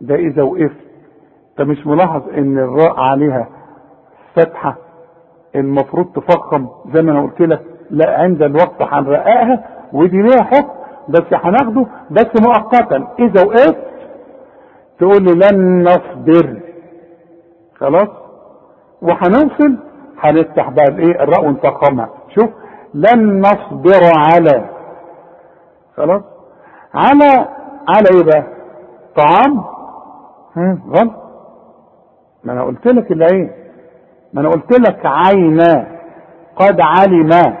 Speaker 1: ده إذا وقفت. انت مش ملاحظ إن الراء عليها فتحة. المفروض تفخم. زي ما أنا قلت لك لا عند الوقت هنرققها ودي ليها حكم. بس هناخده. بس مؤقتا. إذا وقفت تقول لي لن نصبر خلاص؟ وهنوصل. هنفتح بقى الإيه؟ الراء ونفخمها. شوف. لن نصبر على. خلاص؟ على على إيه بقى؟ طعام؟ غلط. ما أنا قلت لك العين ما أنا قلت لك عينا قد علما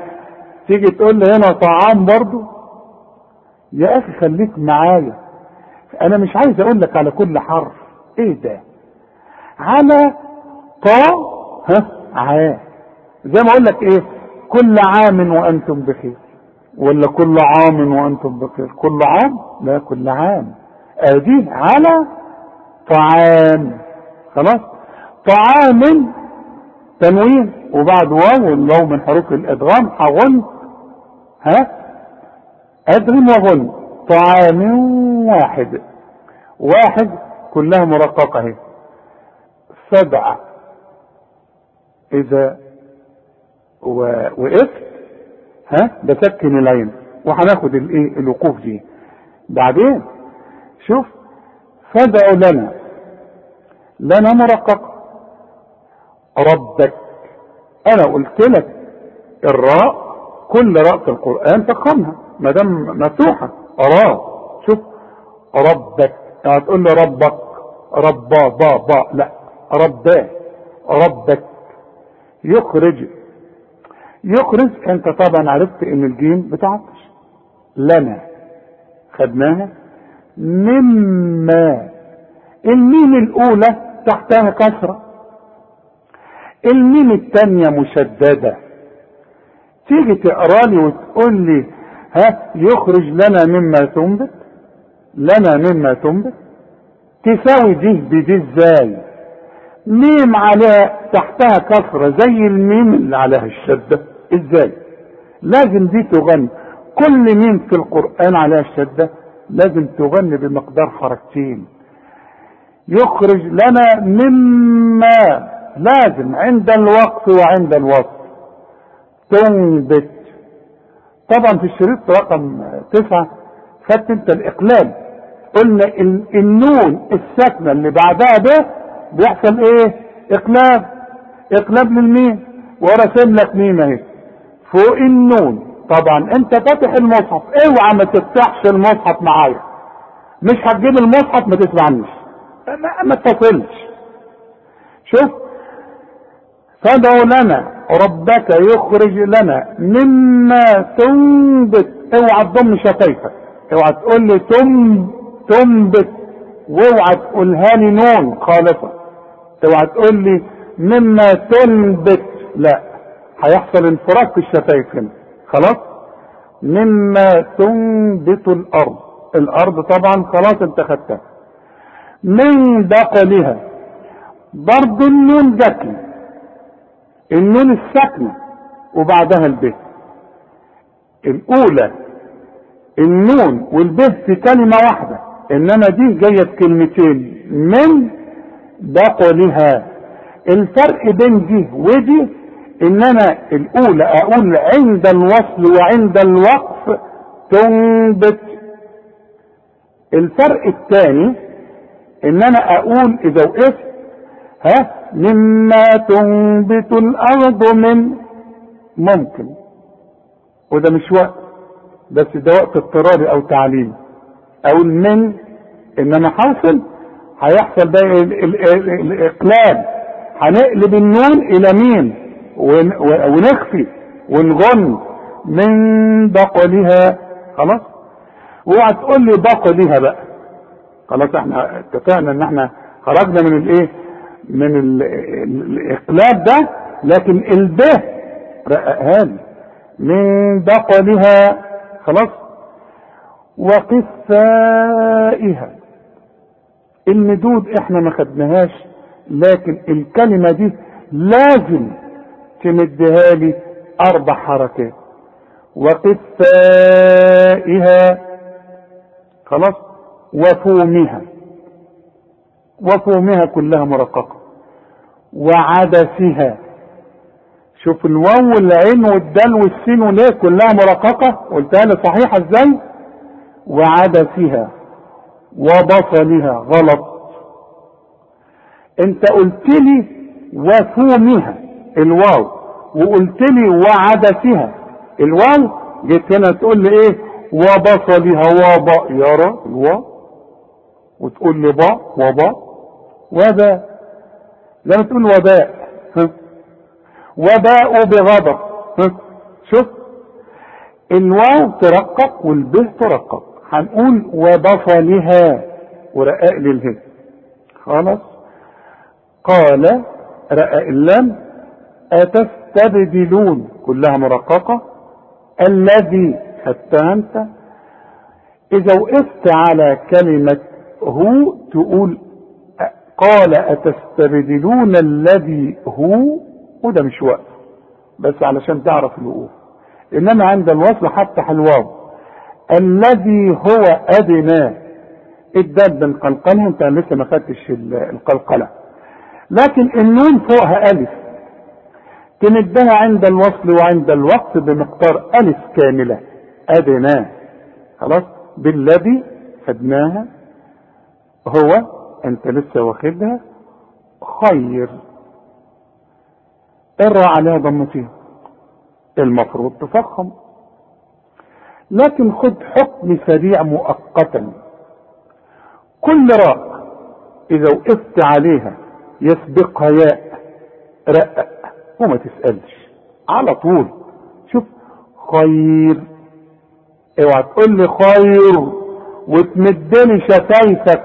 Speaker 1: تيجي تقول لي هنا طعام برضو؟ يا أخي خليك معايا. أنا مش عايز أقول لك على كل حرف. إيه ده؟ على طا ها عا زي ما أقول لك إيه؟ كل عام وأنتم بخير. ولا كل عام وأنتم بخير. كل عام؟ لا كل عام. ادي على طعام. خلاص؟ طعام تنوين. وبعد واو والواو من حروف الادغام هغن ها؟ أدغم وغن طعام واحد. واحد كلها مرققة اهي سبعة. إذا وقفت ها؟ بسكن العين. وهناخد الايه الوقوف دي. بعدين شوف فادعوا لنا. لنا مرقق. ربك. أنا قلت لك الراء كل راء في القرآن تفخمها ما دام مفتوحة. راء شوف ربك. يعني تقول لي ربك. ربا با با. لا رباه. ربك. يخرج يخرج انت طبعا عرفت إن الجيم بتعطش. لنا خدناها. مما الميم الأولى تحتها كسرة. الميم الثانية مشددة. تيجي تقرا لي وتقول لي ها يخرج لنا مما تنبت؟ لنا مما تنبت؟ تساوي دي بدي إزاي؟ ميم عليها تحتها كسرة زي الميم اللي عليها الشدة. إزاي؟ لازم دي تغني. كل ميم في القرآن عليها الشدة لازم تغني بمقدار حركتين يخرج لنا مما لازم عند الوقف وعند الوصف. تنبت. طبعا في الشريط رقم تسعة خدت انت الإقلال. قلنا النون الساكنة اللي بعدها ده بيحصل إيه؟ إقلاب. إقلاب للميم ورسم لك ميم أهي. فوق النون. طبعا أنت فاتح المصحف. اوعى ما تفتحش المصحف معايا؟ مش هتجيب المصحف ما تسمعنيش ما, ما اتصلش. شوف. فادعوا لنا. ربك يخرج لنا مما تنبت. اوعى تضم شفايفك. اوعى تقول لي تنبت. وأوعى تقولها لي نون خالصه اوعى تقول لي مما تنبت. لا. هيحصل انفراج في الشفايف هنا خلاص؟ مما تنبت الأرض. الأرض طبعا خلاص انت خدتها. من بقلها برضه النون جاتلي النون الساكنة وبعدها الب الأولى النون والب في كلمة واحدة. إنما دي جاية في كلمتين. من بقلها الفرق بين دي ودي إن أنا الأولى أقول عند الوصل وعند الوقف تنبت. الفرق الثاني إن أنا أقول إذا وقفت ها مما تنبت الأرض من ممكن. وده مش وقت بس ده وقت اضطراري أو تعليم أو من ان أنا حاصل هيحصل ده الاقلاب هنقلب النون إلى مين ونخفي ونغن من بقلها. خلاص؟ اوعى تقول لي بقلها بقى. خلاص إحنا اتفقنا ان إحنا خرجنا من الايه؟ من الاقلاب ده لكن البه رققها لي. من بقلها. خلاص؟ وقفائها المدود إحنا ما خدناهاش لكن الكلمة دي لازم تمدها لي أربع حركات. وقفائها خلاص؟ وفومها. وفومها كلها مرققة. وعدسها. شوف الواو والعين والدال والسين وليه كلها مرققة. قلتها لي صحيحة إزاي؟ وعدسها. وبصلها. غلط. انت قلت لي وفومها. الواو وقلت لي وعدسها الواو جيت هنا تقول لي إيه؟ وبصلها وبا يرى الواو. وتقول لي با وبا وباء زي ما تقول وباء وباء بغضب. شوف. الواو ترقق والبه ترقق. هنقول وبصلها ورقاء للهي خلاص. قال رقاء اللام أتستبدلون كلها مرققة الذي خدتها انت إذا وقفت على كلمة هو تقول قال أتستبدلون الذي هو وده مش وقت بس علشان تعرف الوقوف. إنما عند الوصل حتى الواو الذي هو أدنى. الدال بنقلقلها انت لسه ما خدتش القلقلة. لكن النون فوقها ألف. تمدها عند الوصل وعند الوقت بمقدار ألف كاملة. أدنى. خلاص؟ بالذي خدناها هو أنت لسه واخدها خير. الراء عليها ضمتين المفروض تفخم. لكن خد حكم سريع مؤقتا. كل راء إذا وقفت عليها يسبقها ياء رقق وما تسألش. على طول. شوف خير. اوعى تقول لي خير. وتمدلي شفايفك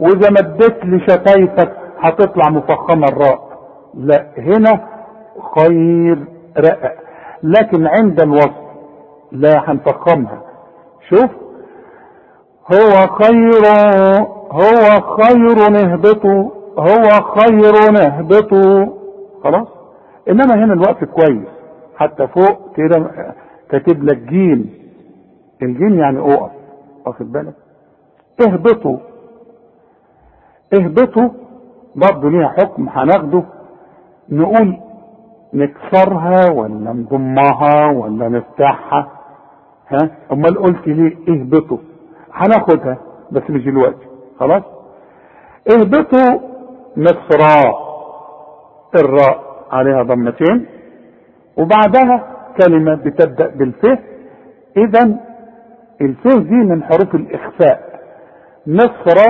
Speaker 1: وإذا مدت لي شفايفك هتطلع مفخمة الراء لا هنا خير رقق لكن عند الوصف لا هنفخمها. شوف هو خير هو خير نهبطوا هو خير نهبطوا خلاص؟ إنما هنا الوقت كويس. حتى فوق كده كاتب لك جيم. الجيم يعني أقف. واخد بالك؟ اهبطوا. اهبطوا. برضه ليها حكم هناخده. نقول نكسرها ولا نضمها ولا نفتحها. ها؟ أمال قلت ليه اهبطوا؟ هناخدها بس مش دلوقتي. خلاص؟ اهبطوا مصرا الراء. عليها ضمتين وبعدها كلمة بتبدأ بالف اذا الف دي من حروف الإخفاء. مصرا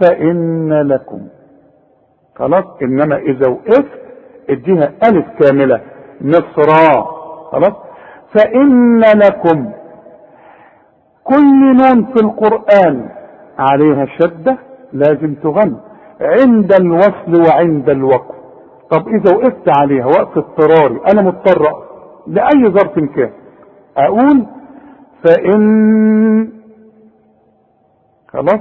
Speaker 1: فإن لكم. خلاص؟ إنما إذا وقفت اديها ألف كاملة. مصرا خلاص؟ فإن لكم. كل نون في القرآن عليها شدة لازم تغن. عند الوصل وعند الوقف. طب إذا وقفت عليها وقف اضطراري أنا مضطر لأي ظرف كان. أقول فإن خلاص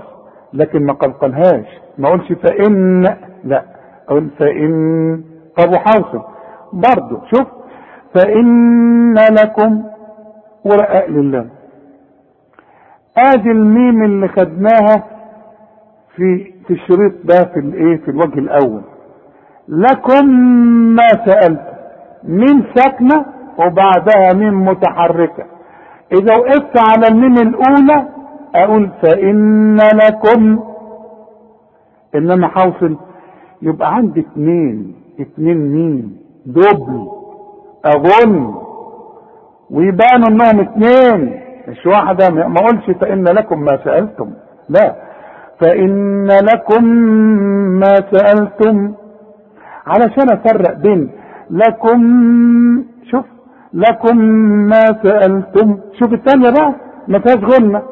Speaker 1: لكن ما قلقلهاش ما أقولش فإن لا. أقول فإن. طب وحاصل. برضه شوف فإن لكم ورقاء لله. آدي الميم اللي خدناها في في الشريط ده في الإيه؟ في الوجه الأول. لكم ما سألت. ميم ساكنة وبعدها ميم متحركة. إذا وقفت على الميم الأولى أقول فإن لكم. إنما حوصل يبقى عندي اتنين اتنين ميم دبل اظن ويبانوا إنهم اتنين. مش واحدة. ما اقولش فإن لكم ما سألتم. لا. فإن لكم ما سألتم. علشان أفرق بين لكم شوف لكم ما سألتم. شوف الثانية بقى ما فيهاش غنة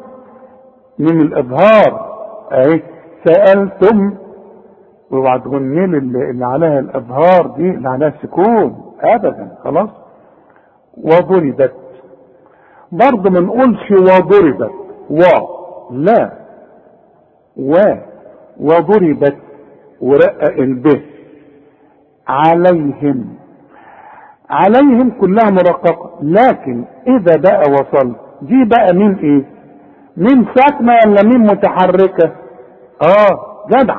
Speaker 1: من الإظهار أهي سألتم. واوعى تغني لي اللي عليها الإظهار دي اللي عليها السكون أبدا خلاص. وضربت. برضه ما نقولش وضربت. و لا. و وضربت. ورقق البه عليهم. عليهم كلها مرققة لكن إذا بقى وصل دي بقى مين إيه؟ مين ساكنة ولا مين متحركة؟ آه جدع.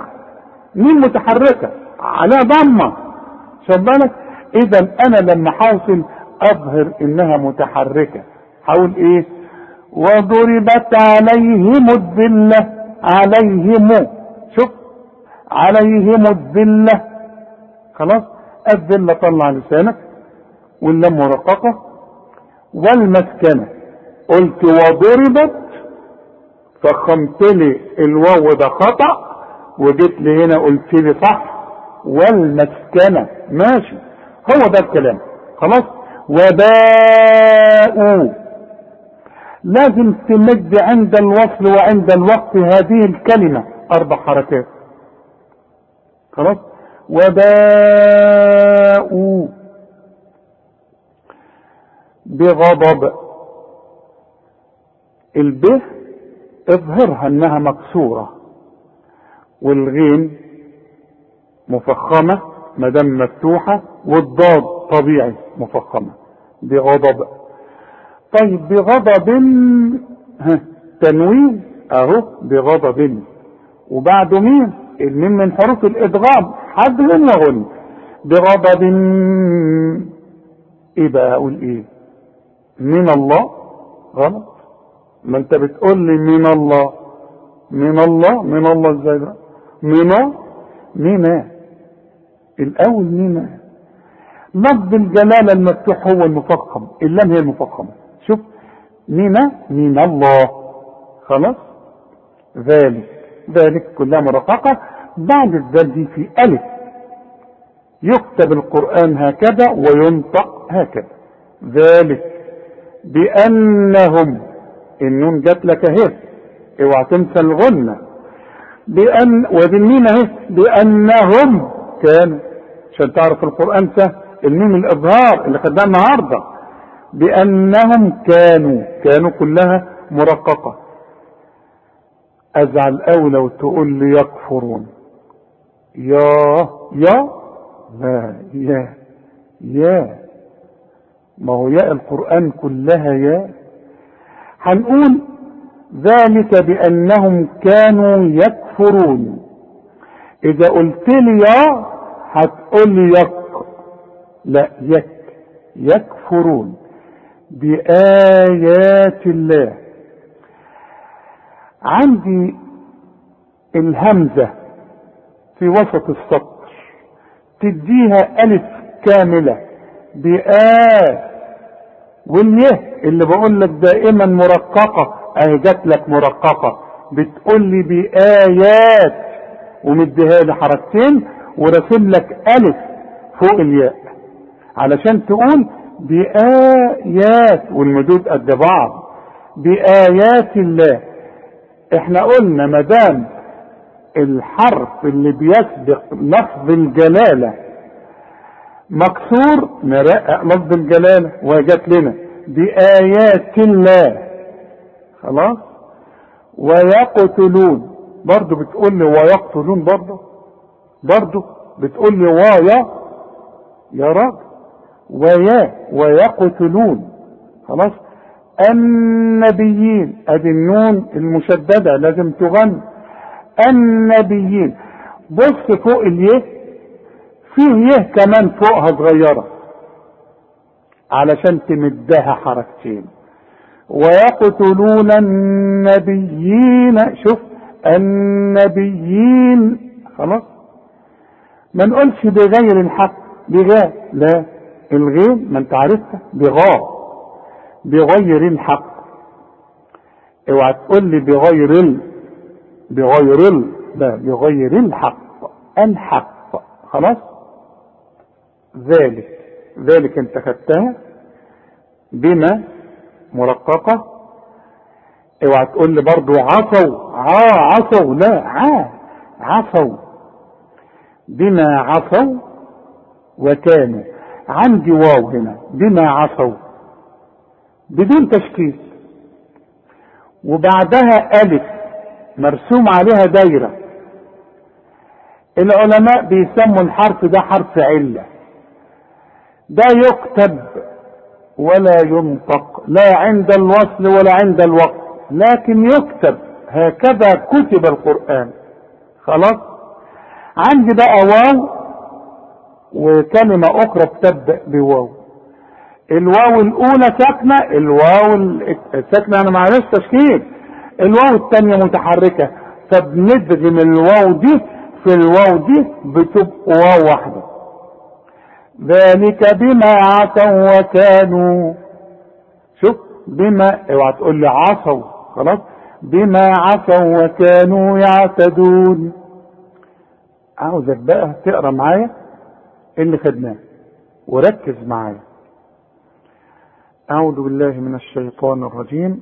Speaker 1: مين متحركة؟ على ضمة. شوف بالك؟ اذا أنا لما حاصل أظهر إنها متحركة. حاول إيه؟ وضربت عليهم الذلة. عليهم. شوف. عليهم الذلة. خلاص الذلة طلع لسانك واللام مرققة والمسكنة. قلت وضربت فخمت لي الواو ده خطأ وجيت لي هنا قلت لي صح والمسكنة. ماشي هو ده الكلام. خلاص وباءوا لازم تمد عند الوصل وعند الوقف هذه الكلمة. أربع حركات. خلاص؟ وباءوا بغضب. الب اظهرها انها مكسورة والغين مفخمة مدام مفتوحة والضاد طبيعي مفخمة. بغضب. طيب بغضب تنوين أهو بغضب. وبعده مين؟ الميم من حروف الادغام حذف وغن بغضب إيه بقى أقول إيه من الله؟ غلط. ما أنت بتقول لي من الله. من الله؟ من الله إزاي بقى؟ من من الأول من. لفظ الجلالة المفتوح هو المفخم اللام هي المفخمة. شوف من من الله. خلاص؟ ذلك. ذلك كلها مرققة بعد دي في ألف. يكتب القرآن هكذا وينطق هكذا. ذلك بأنهم النون جات لك اهي اوعى تنسى الغنة. بأن وبالميم اهي بأنهم كانوا عشان تعرف القرآن سهل الميم الإظهار اللي خدناه النهارده. بأنهم كانوا كانوا كلها مرققة. أزعل أوي لو تقول لي يكفرون. يا يا لا يا يا. ما هو ياء القرآن كلها يا. هنقول ذلك بأنهم كانوا يكفرون. إذا قلت لي يا هتقول يك. لا يك يكفرون بآيات الله. عندي الهمزة. في وسط السطر. تديها ألف كاملة بآ. واليه اللي بقول لك دائما مرققة. أهي جات لك مرققة. بتقول لي بآيات. ومديها لي حركتين وراسم لك ألف فوق الياء. علشان تقول بآيات. والمدود قد بعض. بآيات الله. إحنا قلنا ما دام الحرف اللي بيسبق لفظ الجلالة. مكسور نرقق لفظ الجلالة وجات لنا بآيات الله. خلاص؟ ويقتلون. برضو بتقول لي ويقتلون برضو؟ برضو بتقول لي ويا يا راجل ويا ويقتلون. خلاص؟ النبيين أدي النون المشددة لازم تغن النبيين. بص فوق اليه فيه يه كمان فوقها صغيرة؟ علشان تمدها حركتين. ويقتلون النبيين شوف النبيين خلاص؟ ما نقولش بغير الحق بغاء لا الغين ما انت عرفتها بغاء بغير الحق. اوعى تقول لي بغير بغير ال بغير الحق. الحق. خلاص؟ ذلك ذلك انت خدتها بما مرققة اوعى تقول لي برضو عصوا عا عصوا لا عا عصوا بما عصوا وكانوا عندي واو هنا. بما عصوا بدون تشكيل وبعدها ألف. مرسوم عليها دايرة. العلماء بيسموا الحرف ده حرف علة. ده يكتب ولا ينطق لا عند الوصل ولا عند الوقت لكن يكتب هكذا كتب القرآن. خلاص؟ عندي بقى واو وكلمة أخرى بتبدأ بواو. الواو الأولى ساكنة الواو الساكنة أنا معلش تشكيل. الواو الثانية متحركة. فبندغم الواو دي في الواو دي بتبقى واو واحدة. ذلك بما عصوا وكانوا. شوف بما اوعى تقول لي عصوا. خلاص. بما عصوا وكانوا يعتدون. عاوزك بقى تقرأ معايا اللي خدناه. وركز معايا. أعوذ بالله من الشيطان الرجيم.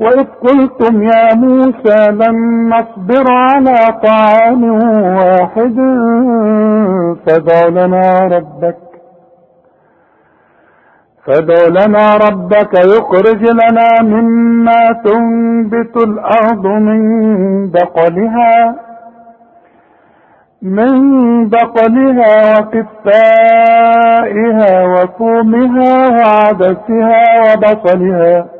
Speaker 1: وإذ قلتم يا موسى لن نصبر على طعام واحد فادع لنا ربك فادع لنا ربك يخرج لنا مما تنبت الأرض من بقلها من بقلها وقفائها وفومها وعدسها وبصلها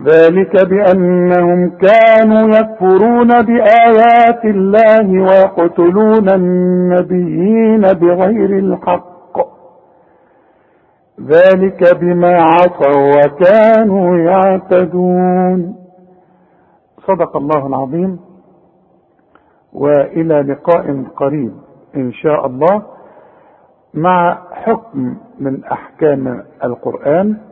Speaker 1: ذلك بأنهم كانوا يكفرون بآيات الله ويقتلون النبيين بغير الحق. ذلك بما عصوا وكانوا يعتدون. صدق الله العظيم. وإلى لقاء قريب إن شاء الله مع حكم من أحكام القرآن.